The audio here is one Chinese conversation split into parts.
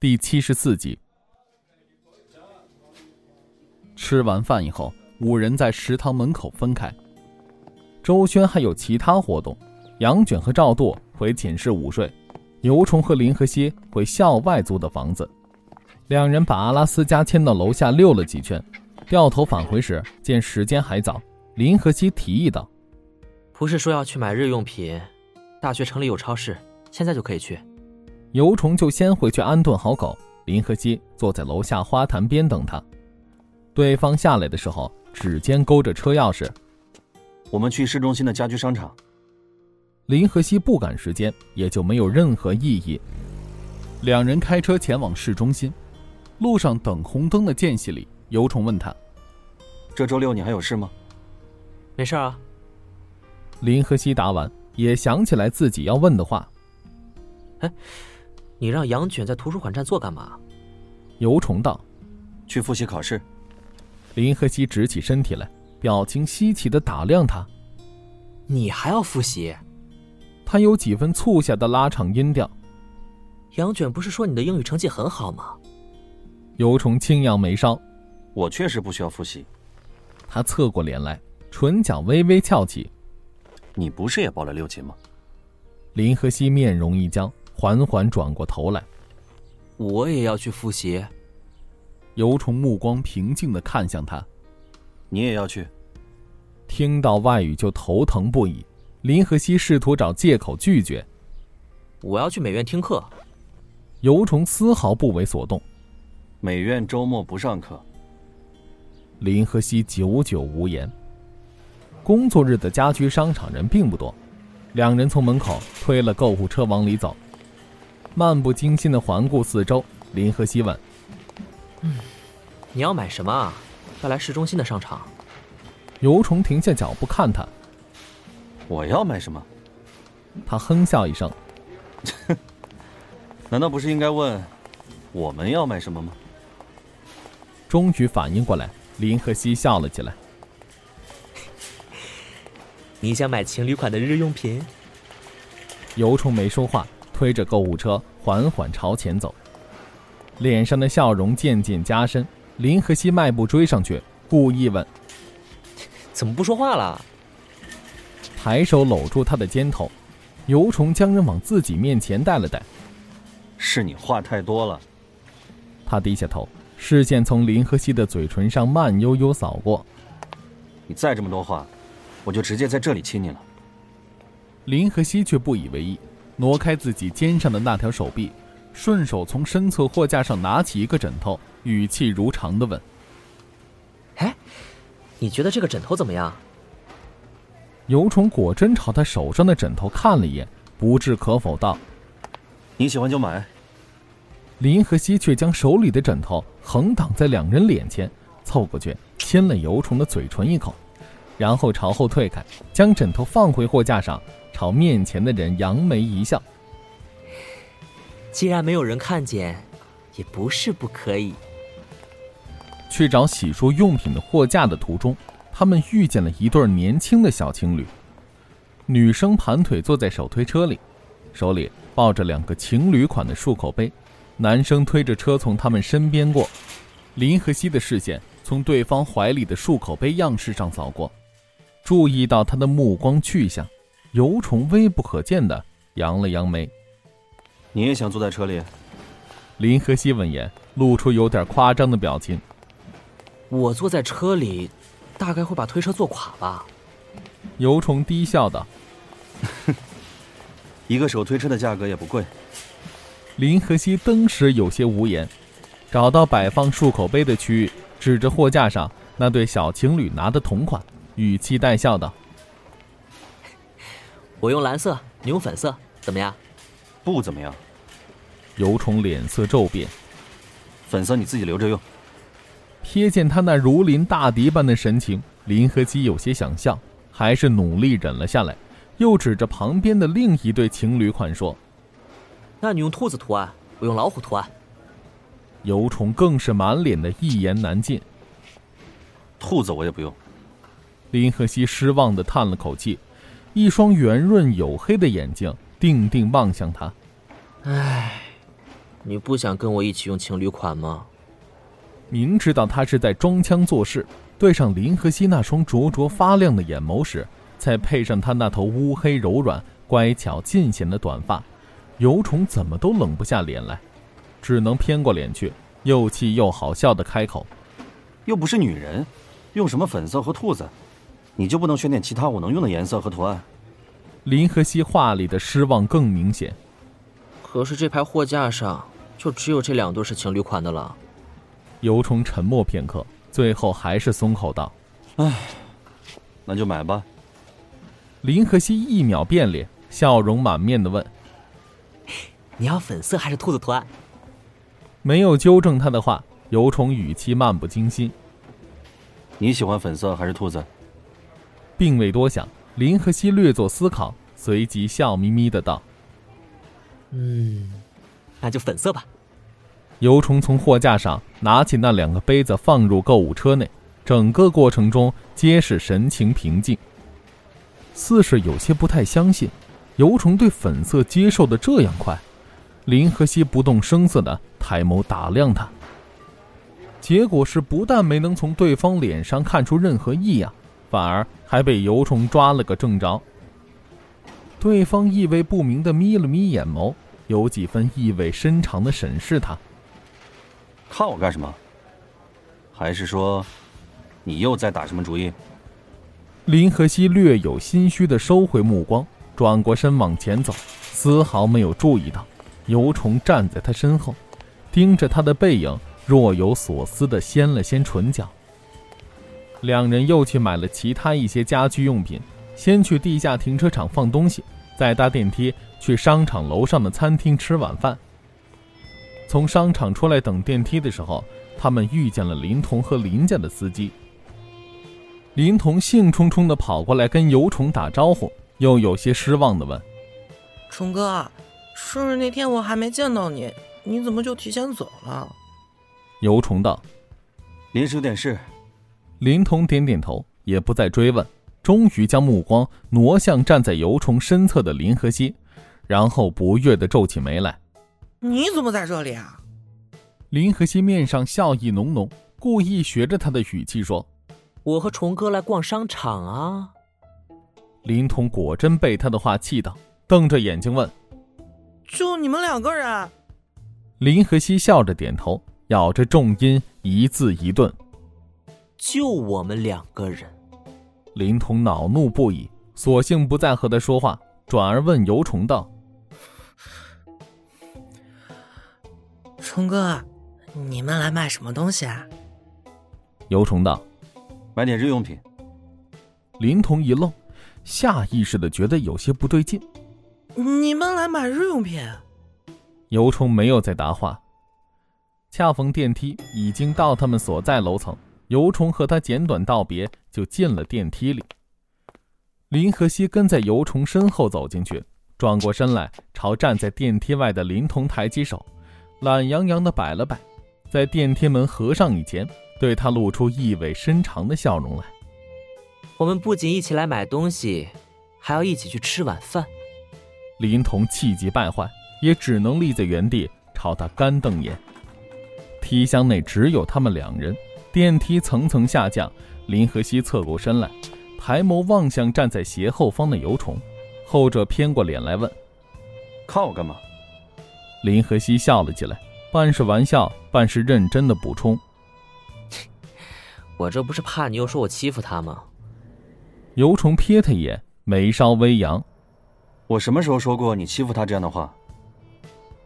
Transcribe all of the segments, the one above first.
第七十四集。吃完饭以后，五人在食堂门口分开。周轩还有其他活动，杨卷和赵舵回寝室午睡，牛虫和林和熙回校外租的房子。两人把阿拉斯加牵到楼下溜了几圈，掉头返回时，见时间还早，林和熙提议道：“不是说要去买日用品，大学城里有超市，现在就可以去。”尤虫就先回去安顿好狗，林和熙坐在楼下花坛边等他。对方下来的时候，指尖勾着车钥匙。我们去市中心的家居商场。林和熙不赶时间，也就没有任何异议。两人开车前往市中心，路上等红灯的间隙里，尤虫问他：“这周六你还有事吗？”“没事啊。”林和熙答完，也想起来自己要问的话。“哎，你让杨卷在图书馆站坐干嘛？”尤虫道：“去复习考试。”林和熙直起身体来。表情稀奇的打量他，你还要复习？他有几分促狭的拉长音调。杨卷不是说你的英语成绩很好吗？尤虫轻扬眉梢，我确实不需要复习。他侧过脸来，唇角微微翘起。你不是也报了六级吗？林和熙面容一僵，缓缓转过头来。我也要去复习。尤虫目光平静的看向他。你也要去？听到外语就头疼不已。林和熙试图找借口拒绝。我要去美院听课。尤虫丝毫不为所动。美院周末不上课。林和熙久久无言。工作日的家居商场人并不多，两人从门口推了购物车往里走，漫不经心的环顾四周。林和熙问：“嗯，你要买什么啊？”要来市中心的商场，尤虫停下脚步看他。我要买什么？他哼笑一声。难道不是应该问我们要买什么吗？终于反应过来，林和熙笑了起来。你想买情侣款的日用品？尤虫没说话，推着购物车缓缓朝前走，脸上的笑容渐渐加深。林和熙迈步追上去，故意问：“怎么不说话了？”抬手搂住他的肩头，尤虫将人往自己面前带了带。“是你话太多了。”他低下头，视线从林和熙的嘴唇上慢悠悠扫过。“你再这么多话，我就直接在这里亲你了。”林和熙却不以为意，挪开自己肩上的那条手臂，顺手从身侧货架上拿起一个枕头。语气如常的问：“哎，你觉得这个枕头怎么样？”尤虫果真朝他手上的枕头看了一眼，不置可否道：“你喜欢就买。”林和熙却将手里的枕头横挡在两人脸前，凑过去亲了尤虫的嘴唇一口，然后朝后退开，将枕头放回货架上，朝面前的人扬眉一笑：“既然没有人看见，也不是不可以。”去找洗漱用品的货架的途中，他们遇见了一对年轻的小情侣。女生盘腿坐在手推车里，手里抱着两个情侣款的漱口杯。男生推着车从他们身边过。林和熙的视线从对方怀里的漱口杯样式上扫过，注意到他的目光去向，尤虫微不可见的扬了扬眉：“你也想坐在车里？”林和熙闻言，露出有点夸张的表情。我坐在车里，大概会把推车坐垮吧。尤虫低笑道：“一个手推车的价格也不贵。”林和熙登时有些无言，找到摆放漱口杯的区域，指着货架上那对小情侣拿的同款，语气带笑道：“我用蓝色，你用粉色，怎么样？”“不怎么样。”尤虫脸色骤变，“粉色你自己留着用。”瞥见他那如临大敌般的神情，林和基有些想笑，还是努力忍了下来，又指着旁边的另一对情侣款说：“那你用兔子图案，我用老虎图案。”尤虫更是满脸的一言难尽。兔子我也不用。林和熙失望的叹了口气，一双圆润黝黑的眼睛定定望向他。唉，你不想跟我一起用情侣款吗？明知道他是在装腔作势，对上林和熙那双灼灼发亮的眼眸时，再配上他那头乌黑柔软、乖巧尽显的短发，尤虫怎么都冷不下脸来，只能偏过脸去，又气又好笑的开口：“又不是女人，用什么粉色和兔子？你就不能选点其他我能用的颜色和图案？”林和熙话里的失望更明显。可是这排货架上就只有这两对是情侣款的了。尤虫沉默片刻，最后还是松口道：“唉，那就买吧。”林和熙一秒变脸，笑容满面的问：“你要粉色还是兔子图案？”没有纠正他的话，尤虫语气漫不经心：“你喜欢粉色还是兔子？”并未多想，林和熙略作思考，随即笑眯眯的道：“嗯，那就粉色吧。”尤虫从货架上拿起那两个杯子，放入购物车内。整个过程中皆是神情平静，似是有些不太相信。尤虫对粉色接受的这样快，林和熙不动声色的抬眸打量他。结果是，不但没能从对方脸上看出任何异样，反而还被油虫抓了个正着。对方意味不明的眯了眯眼眸，有几分意味深长的审视他。看我干什么？还是说，你又在打什么主意？林和熙略有心虚的收回目光，转过身往前走，丝毫没有注意到尤虫站在他身后，盯着他的背影，若有所思的掀了掀唇角。两人又去买了其他一些家居用品，先去地下停车场放东西，再搭电梯去商场楼上的餐厅吃晚饭。从商场出来等电梯的时候，他们遇见了林童和林家的司机。林童兴冲冲地跑过来跟尤虫打招呼，又有些失望地问：“虫哥，生日那天我还没见到你，你怎么就提前走了？”尤虫道：“临时有点事。”林童点点头，也不再追问，终于将目光挪向站在油虫身侧的林和熙，然后不悦地皱起眉来。你怎么在这里啊？林和熙面上笑意浓浓，故意学着他的语气说：“我和虫哥来逛商场啊。”林童果真被他的话气到，瞪着眼睛问：“就你们两个人？”林和熙笑着点头，咬着重音，一字一顿：“就我们两个人。”林童恼怒不已，索性不再和他说话，转而问尤虫道。虫哥，你们来买什么东西啊？尤虫道：“买点日用品。”林童一愣，下意识的觉得有些不对劲。你们来买日用品？尤虫没有再答话。恰逢电梯已经到他们所在楼层，尤虫和他简短道别，就进了电梯里。林和熙跟在尤虫身后走进去，转过身来，朝站在电梯外的林童抬起手。懒洋洋的摆了摆，在电梯门合上以前，对他露出意味深长的笑容来。我们不仅一起来买东西，还要一起去吃晚饭。林童气急败坏，也只能立在原地朝他干瞪眼。梯箱内只有他们两人，电梯层层下降。林和熙侧过身来，抬眸望向站在斜后方的尤虫，后者偏过脸来问：“看我干嘛？”林和熙笑了起来，半是玩笑，半是认真的补充：“我这不是怕你又说我欺负他吗？”尤虫瞥他一眼，眉梢微扬：“我什么时候说过你欺负他这样的话？”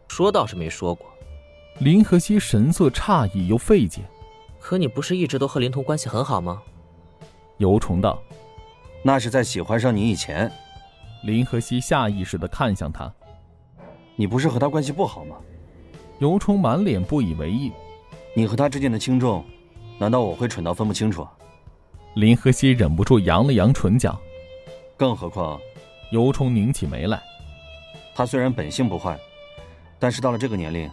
说倒是没说过。林和熙神色诧异又费解：“可你不是一直都和林童关系很好吗？”尤虫道：“那是在喜欢上你以前。”林和熙下意识的看向他。你不是和他关系不好吗？尤虫满脸不以为意。你和他之间的轻重，难道我会蠢到分不清楚？林和熙忍不住扬了扬唇角。更何况，尤冲拧起眉来。他虽然本性不坏，但是到了这个年龄，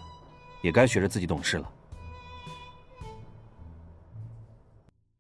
也该学着自己懂事了。